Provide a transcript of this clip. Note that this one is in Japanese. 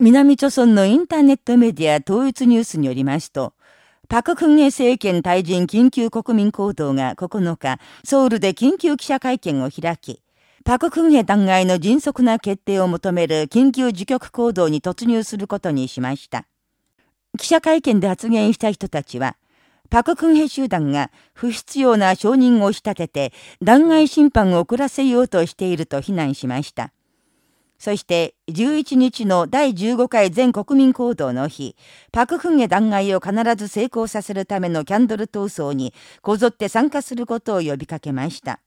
南朝村のインターネットメディア統一ニュースによりますと、パククンヘ政権退陣緊急国民行動が9日、ソウルで緊急記者会見を開き、パククンヘ弾劾の迅速な決定を求める緊急自局行動に突入することにしました。記者会見で発言した人たちは、パククンヘ集団が不必要な承認を仕立てて弾劾審判を遅らせようとしていると非難しました。そして11日の第15回全国民行動の日、パク・クンゲ弾劾を必ず成功させるためのキャンドル闘争にこぞって参加することを呼びかけました。